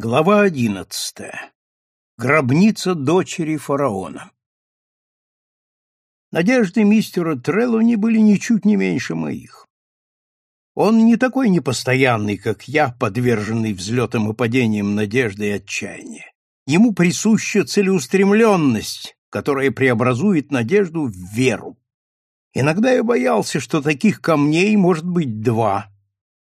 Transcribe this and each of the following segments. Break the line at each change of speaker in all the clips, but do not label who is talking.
Глава одиннадцатая. Гробница дочери фараона. Надежды мистера Треллони были ничуть не меньше моих. Он не такой непостоянный, как я, подверженный взлетам и падениям надежды и отчаяния. Ему присуща целеустремленность, которая преобразует надежду в веру. Иногда я боялся, что таких камней может быть два,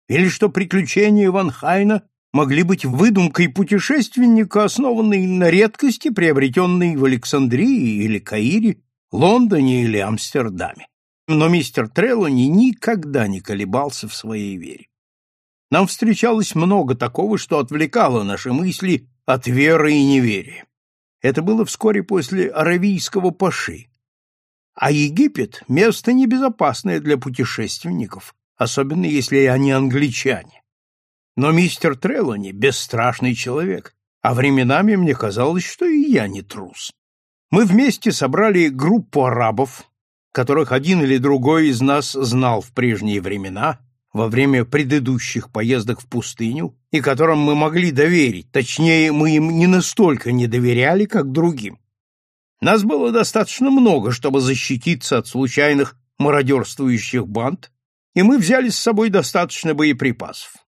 или что приключения Ван Хайна могли быть выдумкой путешественника, основанной на редкости, приобретенной в Александрии или Каире, Лондоне или Амстердаме. Но мистер Треллони никогда не колебался в своей вере. Нам встречалось много такого, что отвлекало наши мысли от веры и неверия. Это было вскоре после Аравийского Паши. А Египет — место небезопасное для путешественников, особенно если они англичане. Но мистер Треллони — бесстрашный человек, а временами мне казалось, что и я не трус. Мы вместе собрали группу арабов, которых один или другой из нас знал в прежние времена, во время предыдущих поездок в пустыню, и которым мы могли доверить, точнее, мы им не настолько не доверяли, как другим. Нас было достаточно много, чтобы защититься от случайных мародерствующих банд, и мы взяли с собой достаточно боеприпасов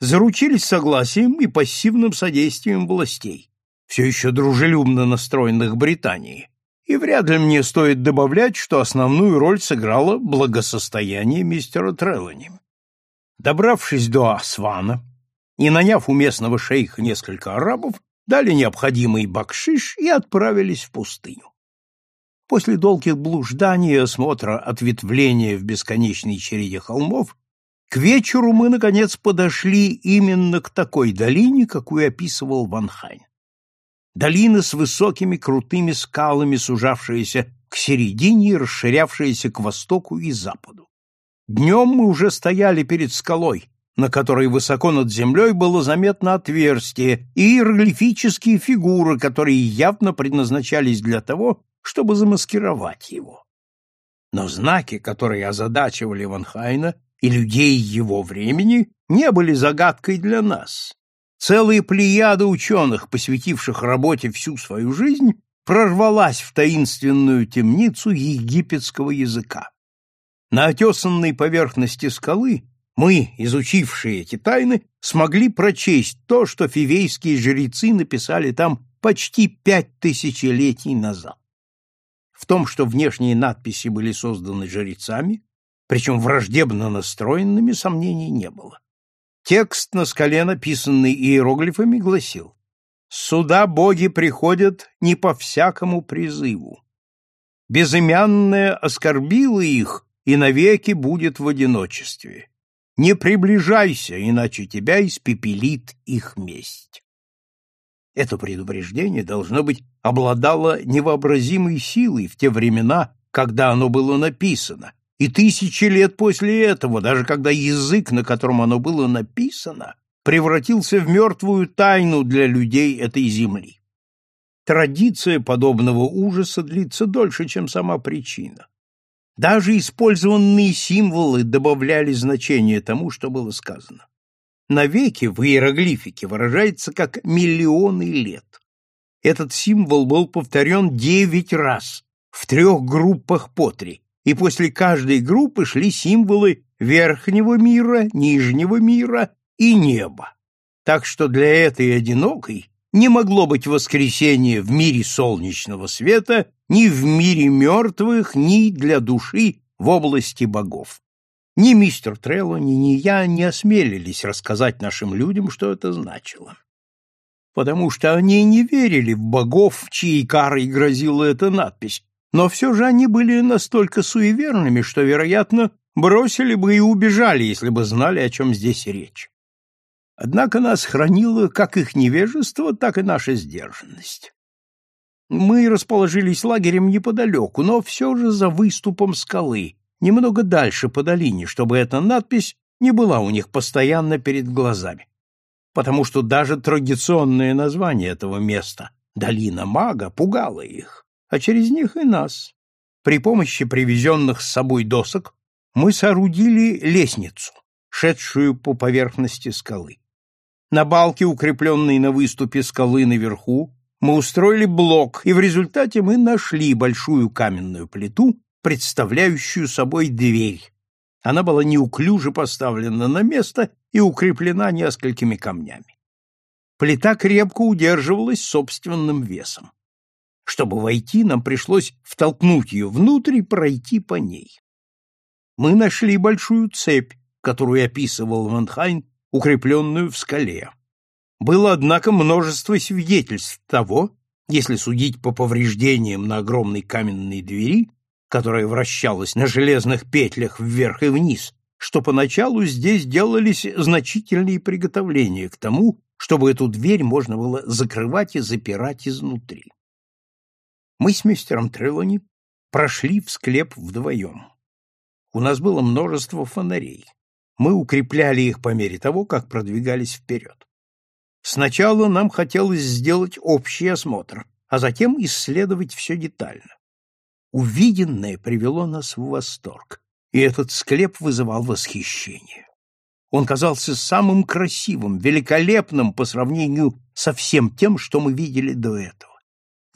заручились согласием и пассивным содействием властей, все еще дружелюбно настроенных Британии, и вряд ли мне стоит добавлять, что основную роль сыграло благосостояние мистера Треллани. Добравшись до Асвана и наняв у местного шейха несколько арабов, дали необходимый бакшиш и отправились в пустыню. После долгих блужданий и осмотра ответвления в бесконечной череде холмов к вечеру мы, наконец, подошли именно к такой долине, какую описывал Ван Хайн. Долина с высокими крутыми скалами, сужавшаяся к середине и расширявшаяся к востоку и западу. Днем мы уже стояли перед скалой, на которой высоко над землей было заметно отверстие и иероглифические фигуры, которые явно предназначались для того, чтобы замаскировать его. Но знаки, которые озадачивали Ван Хайна, и людей его времени не были загадкой для нас. Целая плеяда ученых, посвятивших работе всю свою жизнь, прорвалась в таинственную темницу египетского языка. На отесанной поверхности скалы мы, изучившие эти тайны, смогли прочесть то, что фивейские жрецы написали там почти пять тысячелетий назад. В том, что внешние надписи были созданы жрецами, причем враждебно настроенными, сомнений не было. Текст на скале, написанный иероглифами, гласил «Сюда боги приходят не по всякому призыву. Безымянная оскорбила их и навеки будет в одиночестве. Не приближайся, иначе тебя испепелит их месть». Это предупреждение, должно быть, обладало невообразимой силой в те времена, когда оно было написано, и тысячи лет после этого, даже когда язык, на котором оно было написано, превратился в мертвую тайну для людей этой земли. Традиция подобного ужаса длится дольше, чем сама причина. Даже использованные символы добавляли значение тому, что было сказано. Навеки в иероглифике выражается как миллионы лет. Этот символ был повторен девять раз в трех группах по три, и после каждой группы шли символы верхнего мира, нижнего мира и неба. Так что для этой одинокой не могло быть воскресения в мире солнечного света ни в мире мертвых, ни для души в области богов. Ни мистер Треллони, ни я не осмелились рассказать нашим людям, что это значило. Потому что они не верили в богов, чьей карой грозила эта надпись, но все же они были настолько суеверными, что, вероятно, бросили бы и убежали, если бы знали, о чем здесь речь. Однако нас хранило как их невежество, так и наша сдержанность. Мы расположились лагерем неподалеку, но все же за выступом скалы, немного дальше по долине, чтобы эта надпись не была у них постоянно перед глазами. Потому что даже традиционное название этого места, долина мага, пугало их а через них и нас. При помощи привезенных с собой досок мы соорудили лестницу, шедшую по поверхности скалы. На балке, укрепленной на выступе скалы наверху, мы устроили блок, и в результате мы нашли большую каменную плиту, представляющую собой дверь. Она была неуклюже поставлена на место и укреплена несколькими камнями. Плита крепко удерживалась собственным весом. Чтобы войти, нам пришлось втолкнуть ее внутрь и пройти по ней. Мы нашли большую цепь, которую описывал Ванхайн, укрепленную в скале. Было, однако, множество свидетельств того, если судить по повреждениям на огромной каменной двери, которая вращалась на железных петлях вверх и вниз, что поначалу здесь делались значительные приготовления к тому, чтобы эту дверь можно было закрывать и запирать изнутри мы с мистером Трелони прошли в склеп вдвоем. У нас было множество фонарей. Мы укрепляли их по мере того, как продвигались вперед. Сначала нам хотелось сделать общий осмотр, а затем исследовать все детально. Увиденное привело нас в восторг, и этот склеп вызывал восхищение. Он казался самым красивым, великолепным по сравнению со всем тем, что мы видели до этого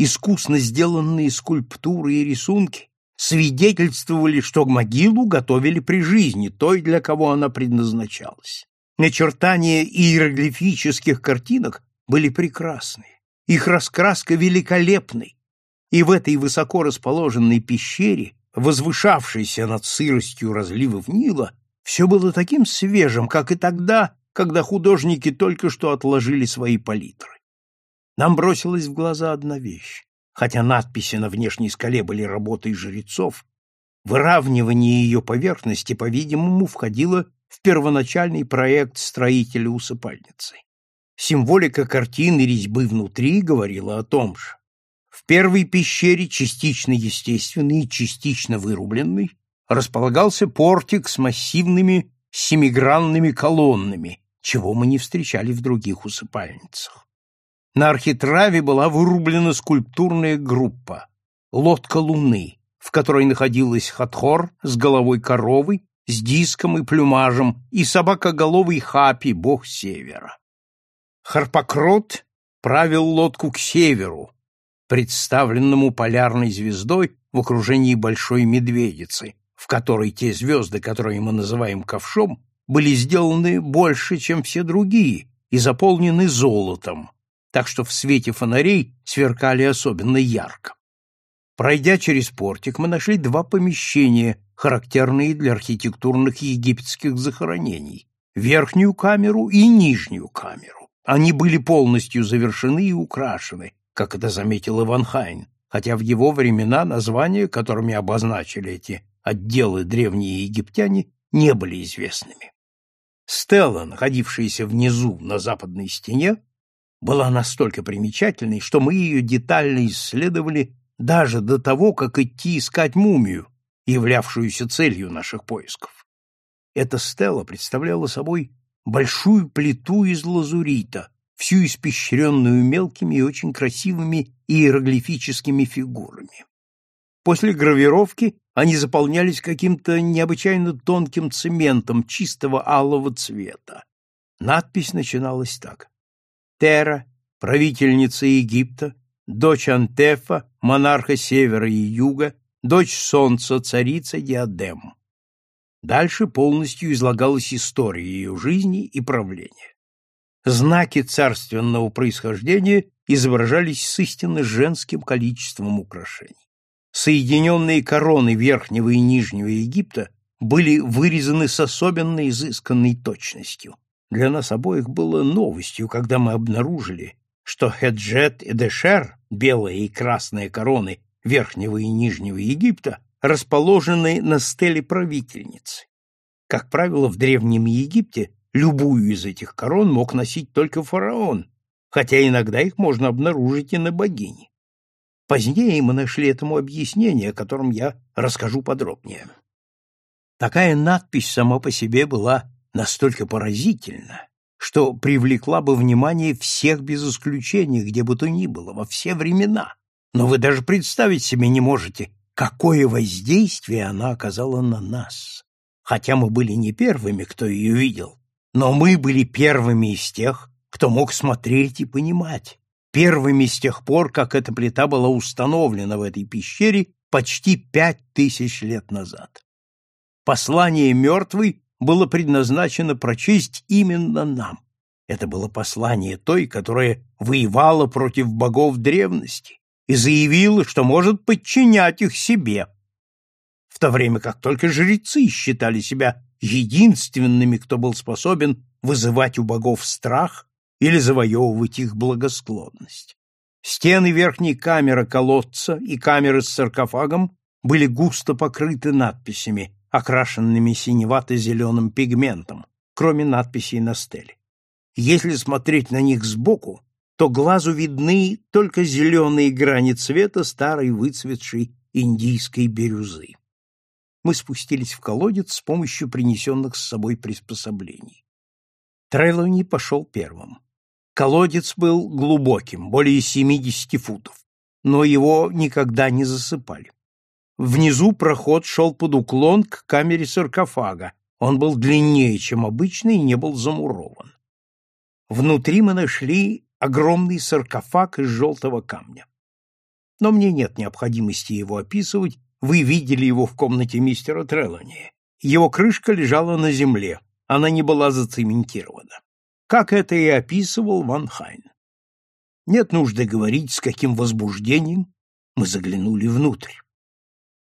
искусно сделанные скульптуры и рисунки свидетельствовали, что могилу готовили при жизни той, для кого она предназначалась. Начертания иероглифических картинок были прекрасны, их раскраска великолепной, и в этой высоко расположенной пещере, возвышавшейся над сыростью разливов Нила, все было таким свежим, как и тогда, когда художники только что отложили свои палитры. Нам бросилась в глаза одна вещь. Хотя надписи на внешней скале были работой жрецов, выравнивание ее поверхности, по-видимому, входило в первоначальный проект строителя усыпальницы. Символика картины резьбы внутри говорила о том же. В первой пещере, частично естественной и частично вырубленной, располагался портик с массивными семигранными колоннами, чего мы не встречали в других усыпальницах. На архитраве была вырублена скульптурная группа «Лодка Луны», в которой находилась Хатхор с головой коровы, с диском и плюмажем, и собакоголовый Хапи, бог севера. Харпокрот правил лодку к северу, представленному полярной звездой в окружении большой медведицы, в которой те звезды, которые мы называем ковшом, были сделаны больше, чем все другие, и заполнены золотом, так что в свете фонарей сверкали особенно ярко. Пройдя через портик, мы нашли два помещения, характерные для архитектурных египетских захоронений — верхнюю камеру и нижнюю камеру. Они были полностью завершены и украшены, как это заметил Иван Хайн, хотя в его времена названия, которыми обозначили эти отделы древние египтяне, не были известными. Стелла, находившаяся внизу на западной стене, была настолько примечательной, что мы ее детально исследовали даже до того, как идти искать мумию, являвшуюся целью наших поисков. Эта стела представляла собой большую плиту из лазурита, всю испещренную мелкими и очень красивыми иероглифическими фигурами. После гравировки они заполнялись каким-то необычайно тонким цементом чистого алого цвета. Надпись начиналась так. Тера, правительница Египта, дочь Антефа, монарха севера и юга, дочь солнца, царица Диадем. Дальше полностью излагалась история ее жизни и правления. Знаки царственного происхождения изображались с истинно женским количеством украшений. Соединенные короны Верхнего и Нижнего Египта были вырезаны с особенно изысканной точностью. Для нас обоих было новостью, когда мы обнаружили, что Хеджет и Дешер, белая и красная короны Верхнего и Нижнего Египта, расположены на стеле правительницы. Как правило, в Древнем Египте любую из этих корон мог носить только фараон, хотя иногда их можно обнаружить и на богине. Позднее мы нашли этому объяснение, о котором я расскажу подробнее. Такая надпись сама по себе была настолько поразительна, что привлекла бы внимание всех без исключения, где бы то ни было, во все времена. Но вы даже представить себе не можете, какое воздействие она оказала на нас. Хотя мы были не первыми, кто ее видел, но мы были первыми из тех, кто мог смотреть и понимать, первыми с тех пор, как эта плита была установлена в этой пещере почти пять тысяч лет назад. Послание мертвой было предназначено прочесть именно нам. Это было послание той, которая воевала против богов древности и заявила, что может подчинять их себе, в то время как только жрецы считали себя единственными, кто был способен вызывать у богов страх или завоевывать их благосклонность. Стены верхней камеры колодца и камеры с саркофагом были густо покрыты надписями, окрашенными синевато-зеленым пигментом, кроме надписей на стеле. Если смотреть на них сбоку, то глазу видны только зеленые грани цвета старой выцветшей индийской бирюзы. Мы спустились в колодец с помощью принесенных с собой приспособлений. Трелони пошел первым. Колодец был глубоким, более 70 футов, но его никогда не засыпали. Внизу проход шел под уклон к камере саркофага. Он был длиннее, чем обычный, и не был замурован. Внутри мы нашли огромный саркофаг из желтого камня. Но мне нет необходимости его описывать, вы видели его в комнате мистера Треллани. Его крышка лежала на земле, она не была зацементирована как это и описывал Ван Хайн. Нет нужды говорить, с каким возбуждением мы заглянули внутрь.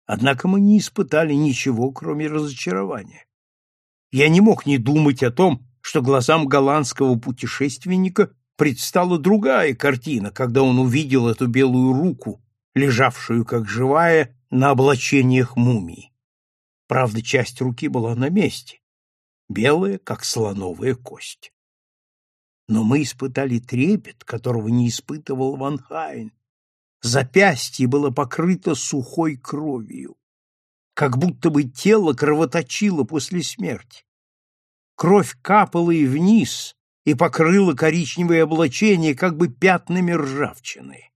Однако мы не испытали ничего, кроме разочарования. Я не мог не думать о том, что глазам голландского путешественника предстала другая картина, когда он увидел эту белую руку, лежавшую как живая на облачениях мумии. Правда, часть руки была на месте, белая, как слоновая кость но мы испытали трепет, которого не испытывал Ван Хайн. Запястье было покрыто сухой кровью, как будто бы тело кровоточило после смерти. Кровь капала и вниз, и покрыла коричневое облачение как бы пятнами ржавчины.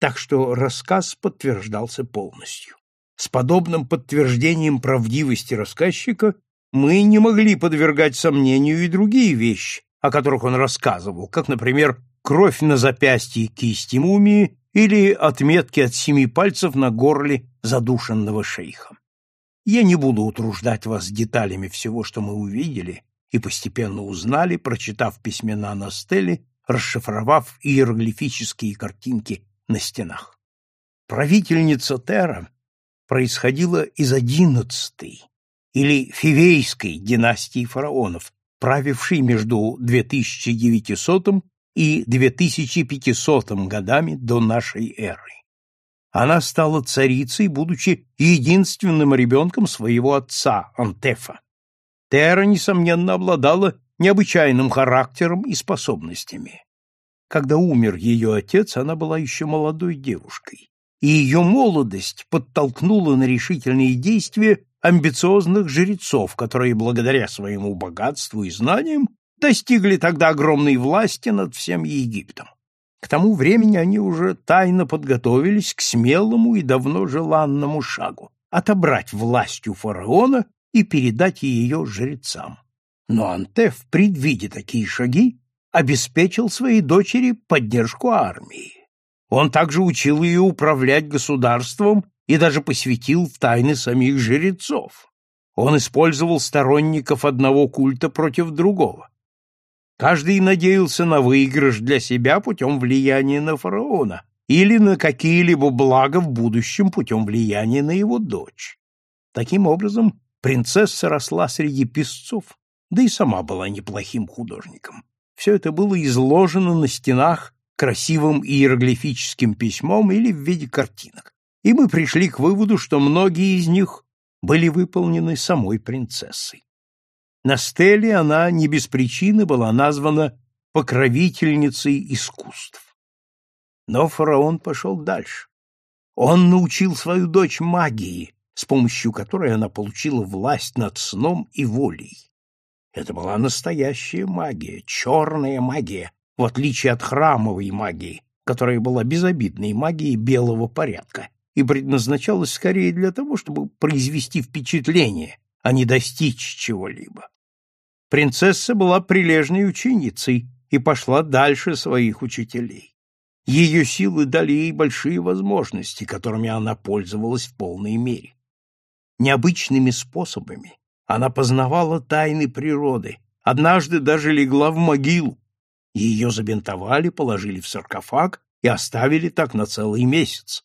Так что рассказ подтверждался полностью. С подобным подтверждением правдивости рассказчика мы не могли подвергать сомнению и другие вещи, о которых он рассказывал, как, например, кровь на запястье кисти мумии или отметки от семи пальцев на горле задушенного шейха. Я не буду утруждать вас деталями всего, что мы увидели и постепенно узнали, прочитав письмена на стеле, расшифровав иероглифические картинки на стенах. Правительница Тера происходила из одиннадцатой или Фивейской династии фараонов, правивший между 2900 и 2500 годами до нашей эры. Она стала царицей, будучи единственным ребенком своего отца, Антефа. Тера, несомненно, обладала необычайным характером и способностями. Когда умер ее отец, она была еще молодой девушкой, и ее молодость подтолкнула на решительные действия амбициозных жрецов, которые благодаря своему богатству и знаниям достигли тогда огромной власти над всем Египтом. К тому времени они уже тайно подготовились к смелому и давно желанному шагу — отобрать власть у фараона и передать ее жрецам. Но Антеф, предвидя такие шаги, обеспечил своей дочери поддержку армии. Он также учил ее управлять государством и даже посвятил в тайны самих жрецов. Он использовал сторонников одного культа против другого. Каждый надеялся на выигрыш для себя путем влияния на фараона или на какие-либо блага в будущем путем влияния на его дочь. Таким образом, принцесса росла среди песцов, да и сама была неплохим художником. Все это было изложено на стенах красивым иероглифическим письмом или в виде картинок и мы пришли к выводу, что многие из них были выполнены самой принцессой. На стеле она не без причины была названа покровительницей искусств. Но фараон пошел дальше. Он научил свою дочь магии, с помощью которой она получила власть над сном и волей. Это была настоящая магия, черная магия, в отличие от храмовой магии, которая была безобидной магией белого порядка и предназначалась скорее для того, чтобы произвести впечатление, а не достичь чего-либо. Принцесса была прилежной ученицей и пошла дальше своих учителей. Ее силы дали ей большие возможности, которыми она пользовалась в полной мере. Необычными способами она познавала тайны природы, однажды даже легла в могилу. Ее забинтовали, положили в саркофаг и оставили так на целый месяц.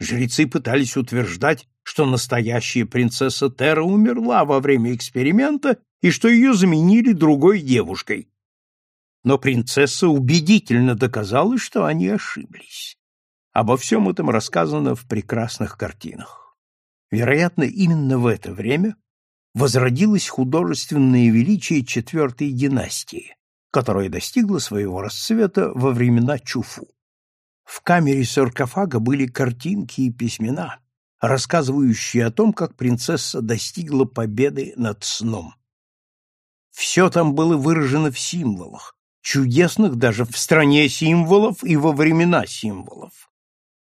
Жрецы пытались утверждать, что настоящая принцесса Тера умерла во время эксперимента и что ее заменили другой девушкой. Но принцесса убедительно доказала, что они ошиблись. Обо всем этом рассказано в прекрасных картинах. Вероятно, именно в это время возродилось художественное величие четвертой династии, которая достигла своего расцвета во времена Чуфу. В камере саркофага были картинки и письмена, рассказывающие о том, как принцесса достигла победы над сном. Все там было выражено в символах, чудесных даже в стране символов и во времена символов.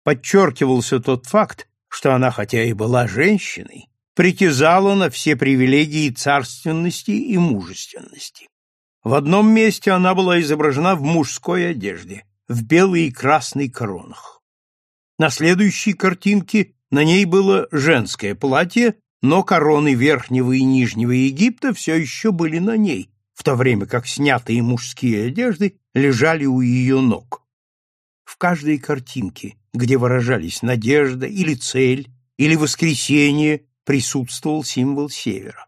Подчеркивался тот факт, что она, хотя и была женщиной, притязала на все привилегии царственности и мужественности. В одном месте она была изображена в мужской одежде, в белой и красной коронах. На следующей картинке на ней было женское платье, но короны Верхнего и Нижнего Египта все еще были на ней, в то время как снятые мужские одежды лежали у ее ног. В каждой картинке, где выражались надежда или цель, или воскресение, присутствовал символ севера.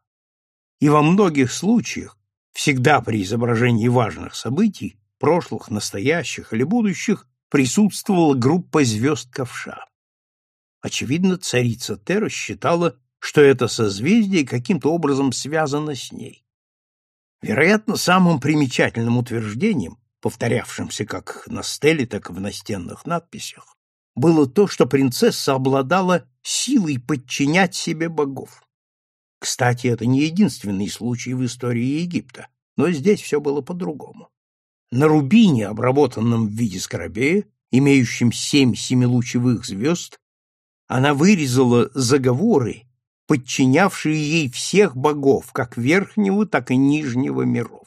И во многих случаях, всегда при изображении важных событий, прошлых, настоящих или будущих, присутствовала группа звезд ковша. Очевидно, царица Тера считала, что это созвездие каким-то образом связано с ней. Вероятно, самым примечательным утверждением, повторявшимся как на стеле, так и в настенных надписях, было то, что принцесса обладала силой подчинять себе богов. Кстати, это не единственный случай в истории Египта, но здесь все было по-другому. На рубине, обработанном в виде скоробея, имеющем семь семилучевых звезд, она вырезала заговоры, подчинявшие ей всех богов, как верхнего, так и нижнего миров.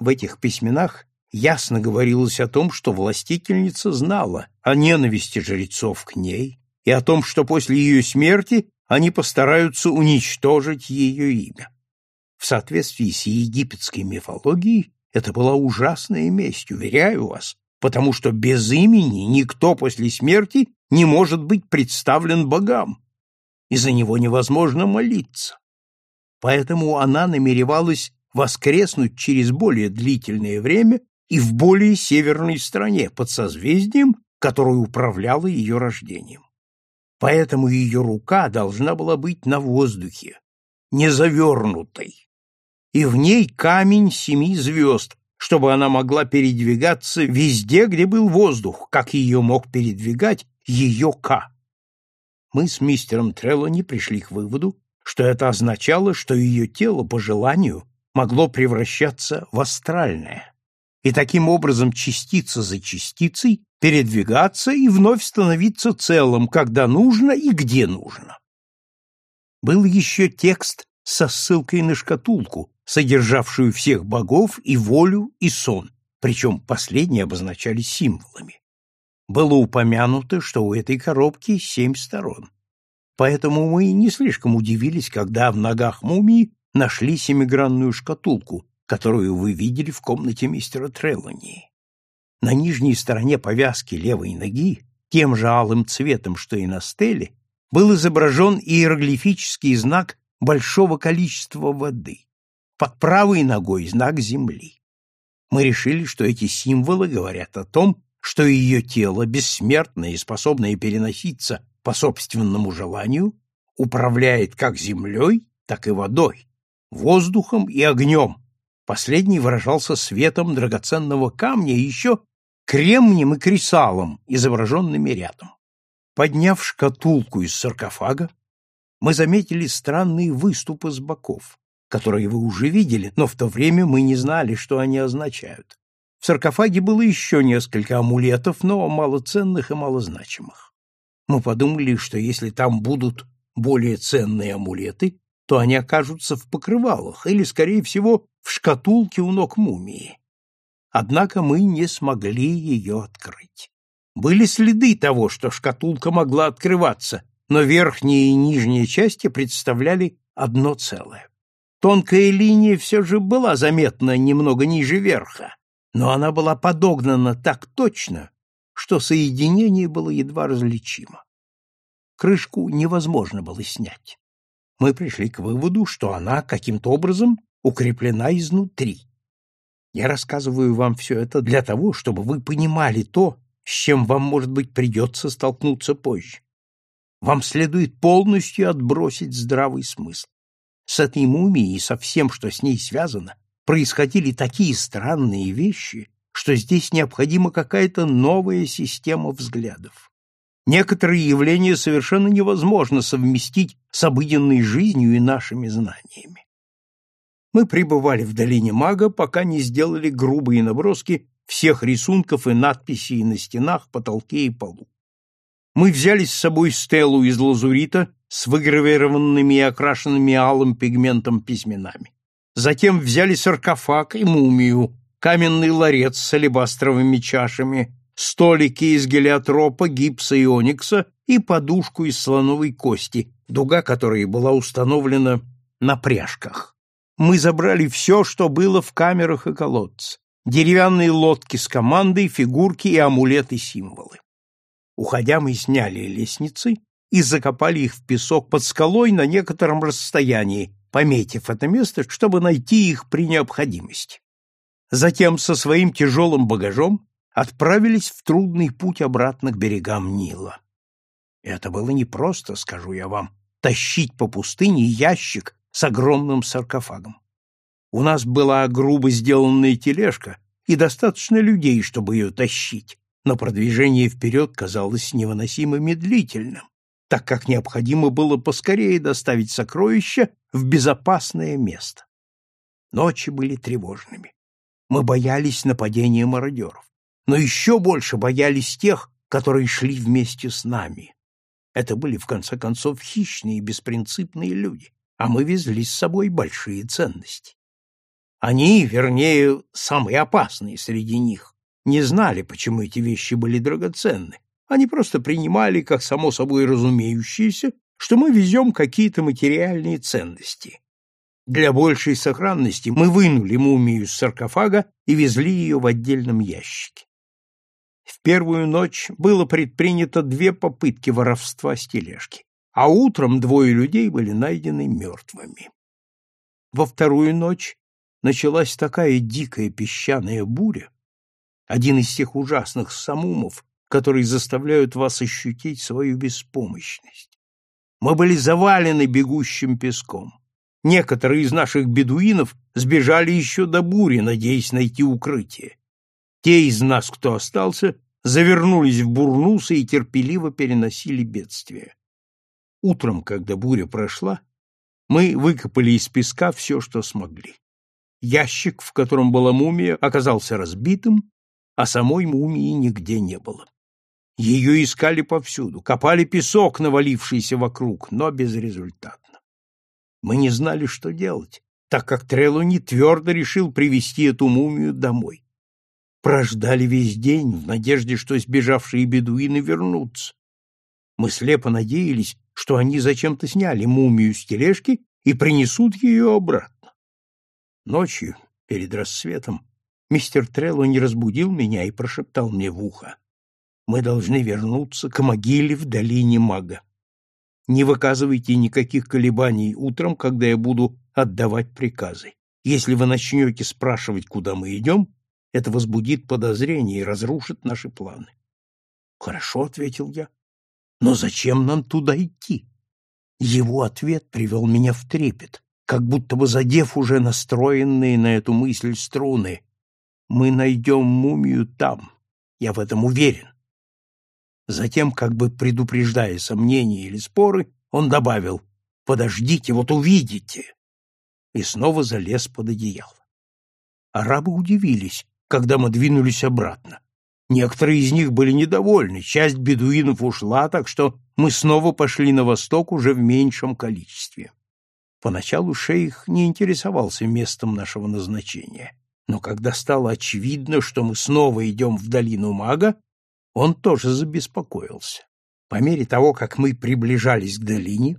В этих письменах ясно говорилось о том, что властительница знала о ненависти жрецов к ней и о том, что после ее смерти они постараются уничтожить ее имя. В соответствии с египетской мифологией это была ужасная месть, уверяю вас, потому что без имени никто после смерти не может быть представлен богам, и за него невозможно молиться. Поэтому она намеревалась воскреснуть через более длительное время и в более северной стране под созвездием, которое управляло ее рождением. Поэтому ее рука должна была быть на воздухе, не завернутой, и в ней камень семи звезд, чтобы она могла передвигаться везде, где был воздух, как ее мог передвигать ее Ка. Мы с мистером Треллони пришли к выводу, что это означало, что ее тело по желанию могло превращаться в астральное, и таким образом частица за частицей передвигаться и вновь становиться целым, когда нужно и где нужно. Был еще текст со ссылкой на шкатулку, содержавшую всех богов и волю, и сон, причем последние обозначались символами. Было упомянуто, что у этой коробки семь сторон. Поэтому мы не слишком удивились, когда в ногах мумии нашли семигранную шкатулку, которую вы видели в комнате мистера Треллани. На нижней стороне повязки левой ноги, тем же алым цветом, что и на стеле, был изображен иероглифический знак большого количества воды. Под правой ногой знак земли. Мы решили, что эти символы говорят о том, что ее тело, бессмертное и способное переноситься по собственному желанию, управляет как землей, так и водой, воздухом и огнем. Последний выражался светом драгоценного камня и еще кремнем и кресалом, изображенными рядом. Подняв шкатулку из саркофага, мы заметили странные выступы с боков, которые вы уже видели, но в то время мы не знали, что они означают. В саркофаге было еще несколько амулетов, но малоценных и малозначимых. Мы подумали, что если там будут более ценные амулеты, то они окажутся в покрывалах или, скорее всего, в шкатулке у ног мумии. однако мы не смогли ее открыть. Были следы того, что шкатулка могла открываться, но верхняя и нижняя части представляли одно целое. Тонкая линия все же была заметна немного ниже верха, но она была подогнана так точно, что соединение было едва различимо. Крышку невозможно было снять. Мы пришли к выводу, что она каким-то образом укреплена изнутри. Я рассказываю вам все это для того, чтобы вы понимали то, с чем вам, может быть, придется столкнуться позже. Вам следует полностью отбросить здравый смысл. С этой мумией и со всем, что с ней связано, происходили такие странные вещи, что здесь необходима какая-то новая система взглядов. Некоторые явления совершенно невозможно совместить с обыденной жизнью и нашими знаниями. Мы пребывали в долине мага, пока не сделали грубые наброски всех рисунков и надписей на стенах, потолке и полу. Мы взяли с собой стелу из лазурита с выгравированными и окрашенными алым пигментом письменами. Затем взяли саркофаг и мумию, каменный ларец с алебастровыми чашами, столики из гелиотропа, гипса и оникса и подушку из слоновой кости, дуга которой была установлена на пряжках. Мы забрали все, что было в камерах и колодце. Деревянные лодки с командой, фигурки и амулеты-символы. Уходя, мы сняли лестницы и закопали их в песок под скалой на некотором расстоянии, пометив это место, чтобы найти их при необходимости. Затем со своим тяжелым багажом отправились в трудный путь обратно к берегам Нила. Это было непросто, скажу я вам, тащить по пустыне ящик с огромным саркофагом. У нас была грубо сделанная тележка и достаточно людей, чтобы ее тащить, но продвижение вперед казалось невыносимо медлительным, так как необходимо было поскорее доставить сокровища в безопасное место. Ночи были тревожными. Мы боялись нападения мародеров, но еще больше боялись тех, которые шли вместе с нами. Это были, в конце концов, хищные и беспринципные люди, а мы везли с собой большие ценности. Они, вернее, самые опасные среди них, не знали, почему эти вещи были драгоценны. Они просто принимали, как само собой разумеющееся, что мы везем какие-то материальные ценности. Для большей сохранности мы вынули мумию из саркофага и везли ее в отдельном ящике. В первую ночь было предпринято две попытки воровства с тележки, а утром двое людей были найдены мертвыми. Во вторую ночь началась такая дикая песчаная буря, один из тех ужасных самумов, которые заставляют вас ощутить свою беспомощность. Мы были завалены бегущим песком. Некоторые из наших бедуинов сбежали еще до бури, надеясь найти укрытие. Те из нас, кто остался, завернулись в бурнусы и терпеливо переносили бедствие. Утром, когда буря прошла, мы выкопали из песка все, что смогли. Ящик, в котором была мумия, оказался разбитым, а самой мумии нигде не было. Ее искали повсюду, копали песок, навалившийся вокруг, но безрезультатно. Мы не знали, что делать, так как Трелуни твердо решил привести эту мумию домой. Прождали весь день в надежде, что сбежавшие бедуины вернутся. Мы слепо надеялись, что они зачем-то сняли мумию с тележки и принесут ее обратно. Ночью, перед рассветом, мистер Трелло разбудил меня и прошептал мне в ухо. «Мы должны вернуться к могиле в долине мага. Не выказывайте никаких колебаний утром, когда я буду отдавать приказы. Если вы начнете спрашивать, куда мы идем, это возбудит подозрения и разрушит наши планы. Хорошо, ответил я. Но зачем нам туда идти? Его ответ привел меня в трепет, как будто бы задев уже настроенные на эту мысль струны. Мы найдем мумию там, я в этом уверен. Затем, как бы предупреждая сомнения или споры, он добавил «Подождите, вот увидите!» и снова залез под одеяло. Арабы удивились, когда мы двинулись обратно. Некоторые из них были недовольны, часть бедуинов ушла, так что мы снова пошли на восток уже в меньшем количестве. Поначалу шейх не интересовался местом нашего назначения. Но когда стало очевидно, что мы снова идем в долину мага, он тоже забеспокоился. По мере того, как мы приближались к долине,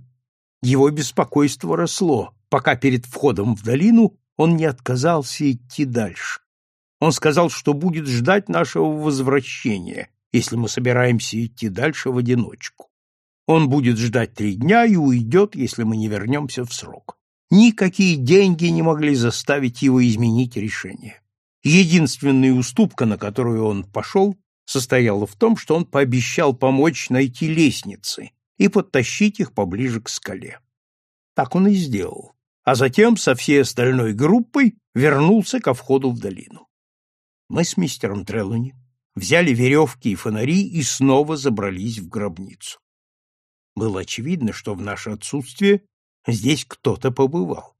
его беспокойство росло, пока перед входом в долину он не отказался идти дальше. Он сказал, что будет ждать нашего возвращения, если мы собираемся идти дальше в одиночку. Он будет ждать три дня и уйдет, если мы не вернемся в срок. Никакие деньги не могли заставить его изменить решение. Единственная уступка, на которую он пошел, состояла в том, что он пообещал помочь найти лестницы и подтащить их поближе к скале. Так он и сделал, а затем со всей остальной группой вернулся ко входу в долину. Мы с мистером Треллони взяли веревки и фонари и снова забрались в гробницу. Было очевидно, что в наше отсутствие здесь кто-то побывал.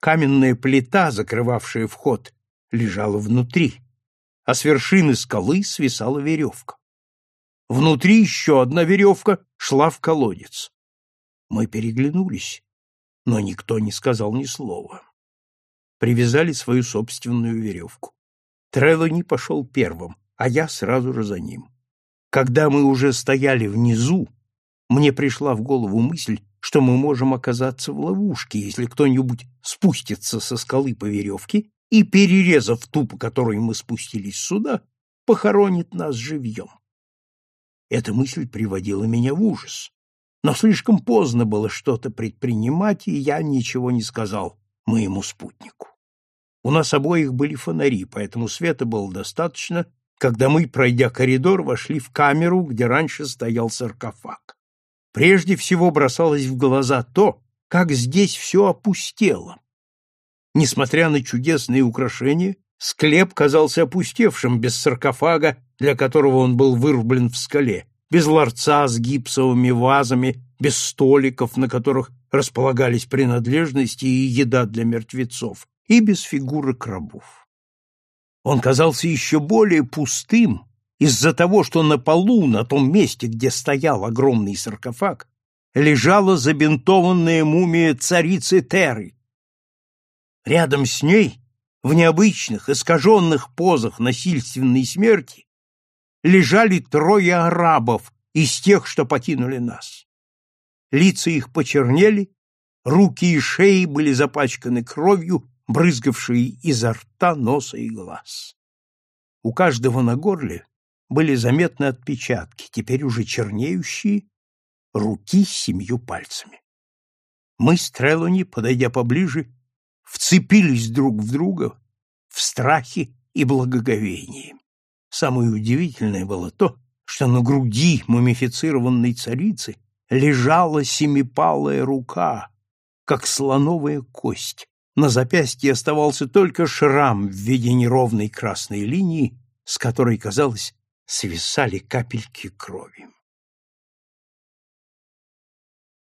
Каменная плита, закрывавшая вход, лежала внутри, а с вершины скалы свисала веревка. Внутри еще одна веревка шла в колодец. Мы переглянулись, но никто не сказал ни слова. Привязали свою собственную веревку. Трелони пошел первым, а я сразу же за ним. Когда мы уже стояли внизу, мне пришла в голову мысль, что мы можем оказаться в ловушке, если кто-нибудь спустится со скалы по веревке и, перерезав ту, по мы спустились сюда, похоронит нас живьем. Эта мысль приводила меня в ужас. Но слишком поздно было что-то предпринимать, и я ничего не сказал моему спутнику. У нас обоих были фонари, поэтому света было достаточно, когда мы, пройдя коридор, вошли в камеру, где раньше стоял саркофаг. Прежде всего бросалось в глаза то, как здесь все опустело. Несмотря на чудесные украшения, склеп казался опустевшим без саркофага, для которого он был вырублен в скале, без ларца с гипсовыми вазами, без столиков, на которых располагались принадлежности и еда для мертвецов, и без фигурок рабов. Он казался еще более пустым, из-за того, что на полу, на том месте, где стоял огромный саркофаг, лежала забинтованная мумия царицы Теры. Рядом с ней, в необычных, искаженных позах насильственной смерти, лежали трое арабов из тех, что покинули нас. Лица их почернели, руки и шеи были запачканы кровью, брызгавшей изо рта, носа и глаз. У каждого на горле были заметны отпечатки, теперь уже чернеющие, руки с семью пальцами. Мы с Трелони, подойдя поближе, вцепились друг в друга в страхе и благоговении. Самое удивительное было то, что на груди мумифицированной царицы лежала семипалая рука, как слоновая кость. На запястье оставался только шрам в виде неровной красной линии, с которой, казалось, свисали капельки крови.